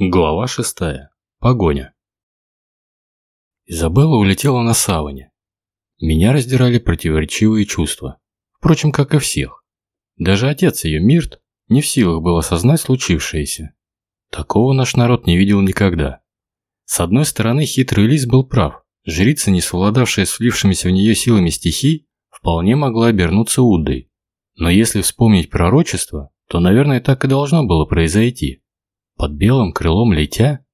Глава шестая. Погоня. Изабелла улетела на саване. Меня раздирали противоречивые чувства. Впрочем, как и всех. Даже отец ее, Мирт, не в силах был осознать случившееся. Такого наш народ не видел никогда. С одной стороны, хитрый лис был прав. Жрица, не совладавшая с влившимися в нее силами стихий, вполне могла обернуться Уддой. Но если вспомнить пророчество, то, наверное, так и должно было произойти. Под белым крылом летя?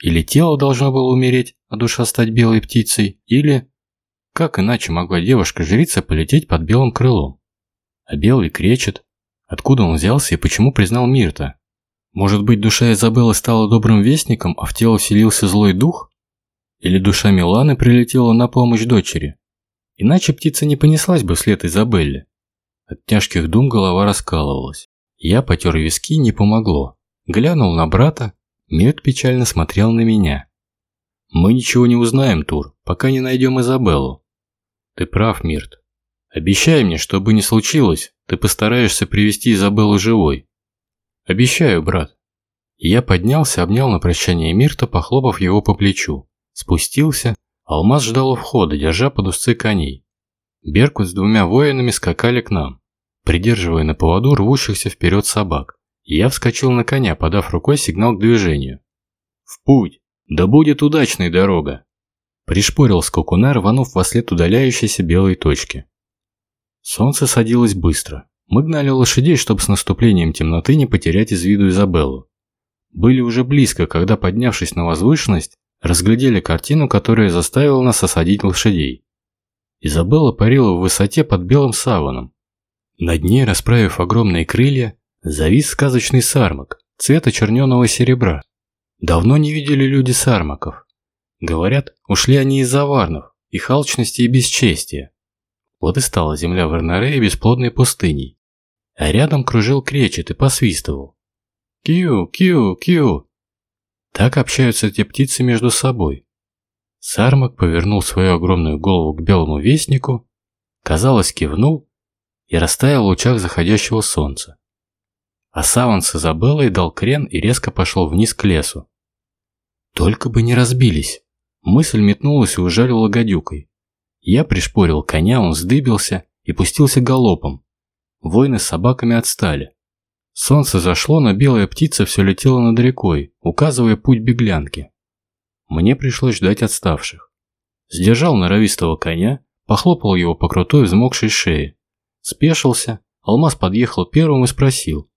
Или тело должно было умереть, а душа стать белой птицей? Или... Как иначе могла девушка-жрица полететь под белым крылом? А белый кречет. Откуда он взялся и почему признал Мирта? Может быть, душа Изабеллы стала добрым вестником, а в тело вселился злой дух? Или душа Миланы прилетела на помощь дочери? Иначе птица не понеслась бы вслед Изабелле. От тяжких дум голова раскалывалась. Я потер виски, не помогло. Глянул на брата, Мирт печально смотрел на меня. «Мы ничего не узнаем, Тур, пока не найдем Изабеллу». «Ты прав, Мирт. Обещай мне, что бы ни случилось, ты постараешься привести Изабеллу живой». «Обещаю, брат». Я поднялся, обнял на прощание Мирта, похлопав его по плечу. Спустился, Алмаз ждал у входа, держа под узцы коней. Беркут с двумя воинами скакали к нам, придерживая на поводу рвущихся вперед собак. Я вскочил на коня, подав рукой сигнал к движению. «В путь! Да будет удачной дорога!» Пришпорил скакуна, рванув во след удаляющейся белой точки. Солнце садилось быстро. Мы гнали лошадей, чтобы с наступлением темноты не потерять из виду Изабеллу. Были уже близко, когда, поднявшись на возвышенность, разглядели картину, которая заставила нас осадить лошадей. Изабелла парила в высоте под белым саваном. Над ней, расправив огромные крылья, Завис сказочный сармак, цвета черненого серебра. Давно не видели люди сармаков. Говорят, ушли они из-за варнов, их алчности и бесчестия. Вот и стала земля в Эрнаре бесплодной пустыней. А рядом кружил кречет и посвистывал. Кью, кью, кью. Так общаются эти птицы между собой. Сармак повернул свою огромную голову к белому вестнику, казалось, кивнул и растаял в лучах заходящего солнца. А саван с Изабеллой дал крен и резко пошел вниз к лесу. Только бы не разбились. Мысль метнулась и ужалила гадюкой. Я пришпорил коня, он вздыбился и пустился галопом. Воины с собаками отстали. Солнце зашло, но белая птица все летела над рекой, указывая путь беглянки. Мне пришлось ждать отставших. Сдержал норовистого коня, похлопал его по крутой взмокшей шее. Спешился, алмаз подъехал первым и спросил.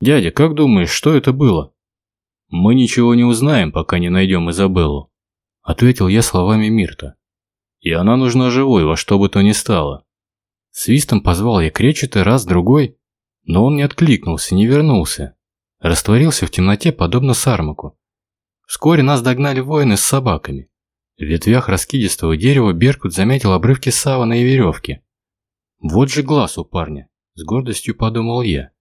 «Дядя, как думаешь, что это было?» «Мы ничего не узнаем, пока не найдем Изабеллу», – ответил я словами Мирта. «И она нужна живой, во что бы то ни стало». Свистом позвал я Кречета раз, другой, но он не откликнулся, не вернулся. Растворился в темноте, подобно сармаку. Вскоре нас догнали воины с собаками. В ветвях раскидистого дерева Беркут заметил обрывки савана и веревки. «Вот же глаз у парня», – с гордостью подумал я.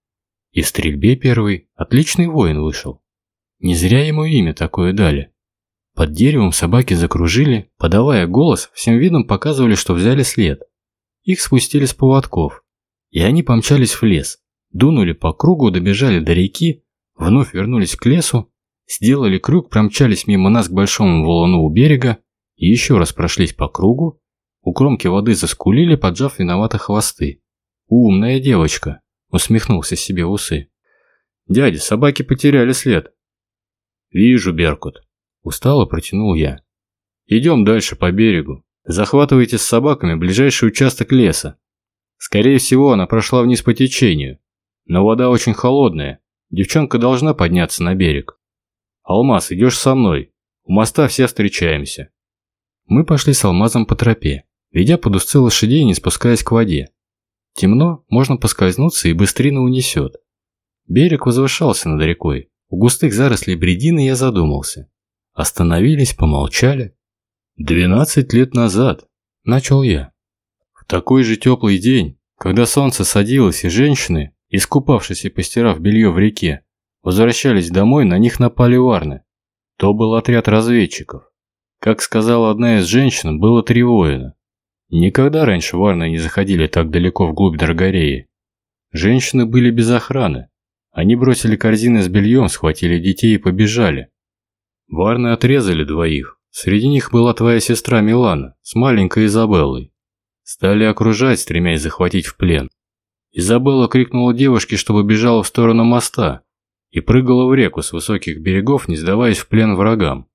И в стрельбе первый отличный воин вышел. Не зря ему имя такое дали. Под деревом собаки закружили, подавая голос, всем видом показывали, что взяли след. Их спустили с поводков, и они помчались в лес, дунули по кругу, добежали до реки, вновь вернулись к лесу, сделали круг, промчались мимо нас к большому валуну у берега и еще раз прошлись по кругу, у кромки воды заскулили, поджав виновато хвосты. Умная девочка усмехнулся себе в усы. «Дядя, собаки потеряли след». «Вижу, Беркут», – устало протянул я. «Идем дальше по берегу. Захватывайте с собаками ближайший участок леса. Скорее всего, она прошла вниз по течению. Но вода очень холодная. Девчонка должна подняться на берег. Алмаз, идешь со мной. У моста все встречаемся». Мы пошли с Алмазом по тропе, ведя под узцы лошадей, не спускаясь к воде. Темно, можно поскользнуться и быстрина унесет. Берег возвышался над рекой. У густых зарослей бредины я задумался. Остановились, помолчали. «Двенадцать лет назад», – начал я. В такой же теплый день, когда солнце садилось и женщины, искупавшись и постирав белье в реке, возвращались домой, на них напали варны. То был отряд разведчиков. Как сказала одна из женщин, было три воина. Никогда раньше варны не заходили так далеко вглубь Дорогореи. Женщины были без охраны. Они бросили корзины с бельем, схватили детей и побежали, Варны отрезали двоих. Среди них была твоя сестра Милана с маленькой Изабеллой. Стали окружать, стремясь захватить в плен. Изабелла крикнула девушке, чтобы бежала в сторону моста, и прыгала в реку с высоких берегов, не сдаваясь в плен врагам.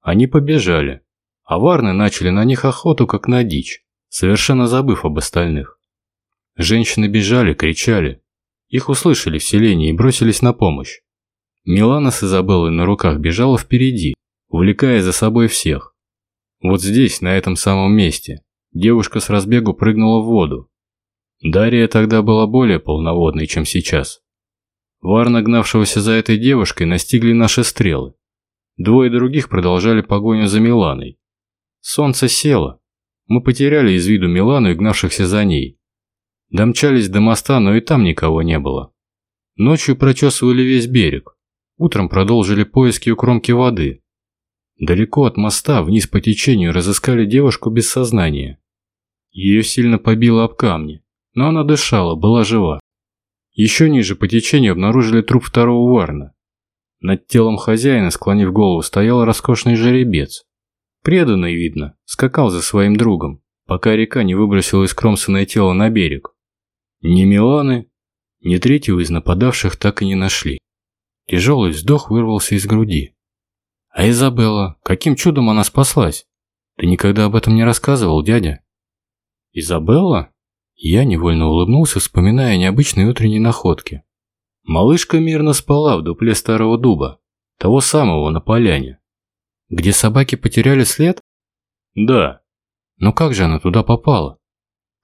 Они побежали, а варны начали на них охоту, как на дичь, совершенно забыв об остальных. Женщины бежали, кричали. Их услышали в селении и бросились на помощь. Милана с Изабеллой на руках бежала впереди, увлекая за собой всех. Вот здесь, на этом самом месте, девушка с разбегу прыгнула в воду. Дарья тогда была более полноводной, чем сейчас. Вар, нагнавшегося за этой девушкой, настигли наши стрелы. Двое других продолжали погоню за Миланой. Солнце село. Мы потеряли из виду Милану и гнавшихся за ней. Домчались до моста, но и там никого не было. Ночью прочесывали весь берег. Утром продолжили поиски у кромки воды. Далеко от моста, вниз по течению, разыскали девушку без сознания. Ее сильно побило об камни, но она дышала, была жива. Еще ниже по течению обнаружили труп второго варна. Над телом хозяина, склонив голову, стоял роскошный жеребец. Преданный, видно, скакал за своим другом, пока река не выбросила искромсанное тело на берег. Ни Миланы, ни третьего из нападавших так и не нашли. Тяжелый вздох вырвался из груди. А Изабелла, каким чудом она спаслась? Ты никогда об этом не рассказывал, дядя? Изабелла? Я невольно улыбнулся, вспоминая необычные утренние находки. Малышка мирно спала в дупле старого дуба, того самого на поляне. Где собаки потеряли след? Да. Но как же она туда попала?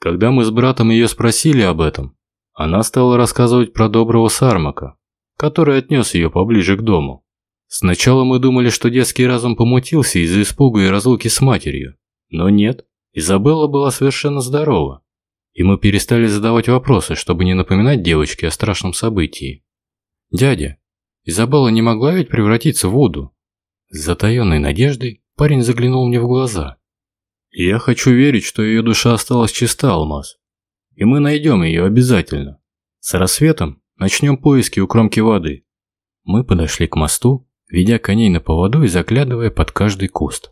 Когда мы с братом ее спросили об этом, она стала рассказывать про доброго Сармака, который отнес ее поближе к дому. Сначала мы думали, что детский разум помутился из-за испуга и разлуки с матерью. Но нет, Изабелла была совершенно здорова и мы перестали задавать вопросы, чтобы не напоминать девочке о страшном событии. «Дядя, Изабелла не могла ведь превратиться в воду?» С затаенной надеждой парень заглянул мне в глаза. «Я хочу верить, что ее душа осталась чиста, Алмаз. И мы найдем ее обязательно. С рассветом начнем поиски у кромки воды». Мы подошли к мосту, ведя коней на поводу и заглядывая под каждый куст.